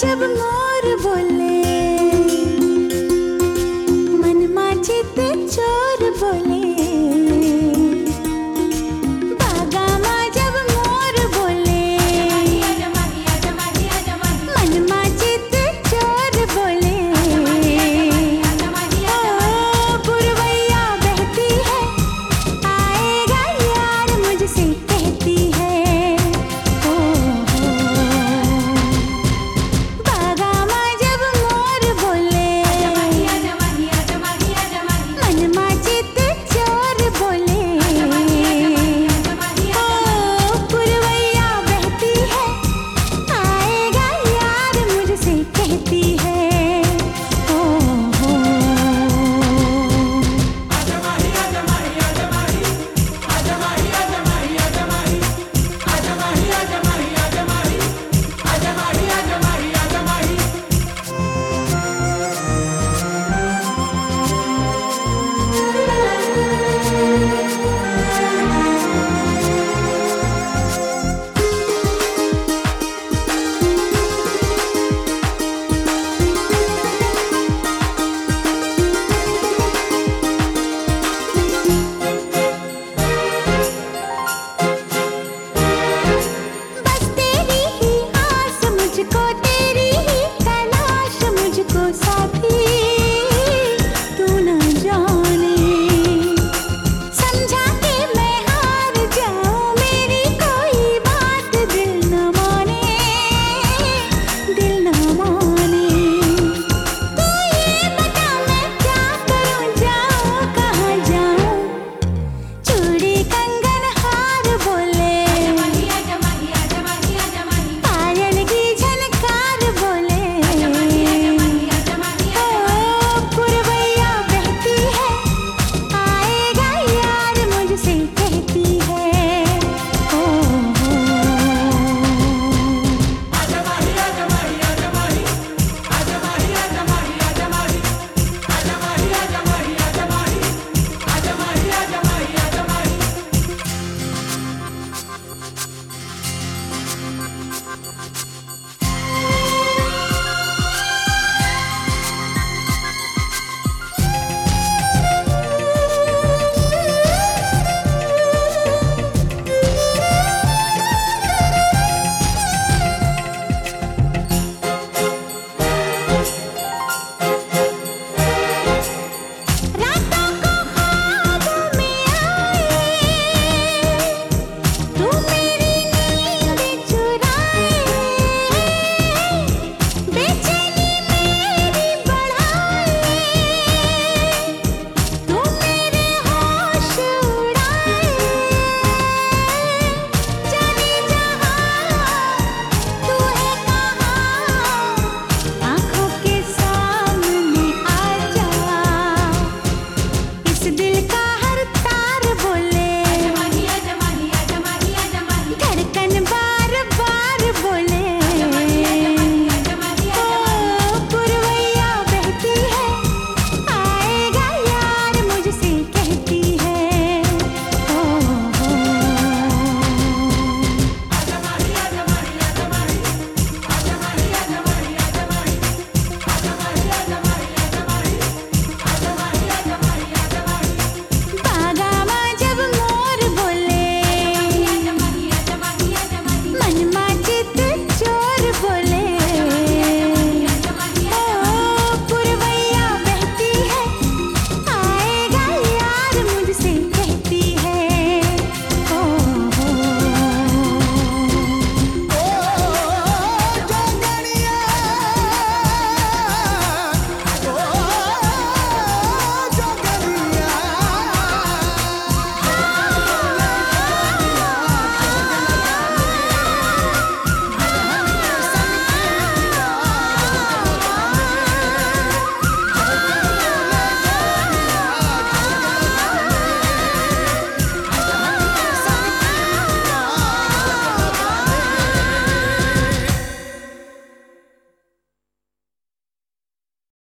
जब मोर बोले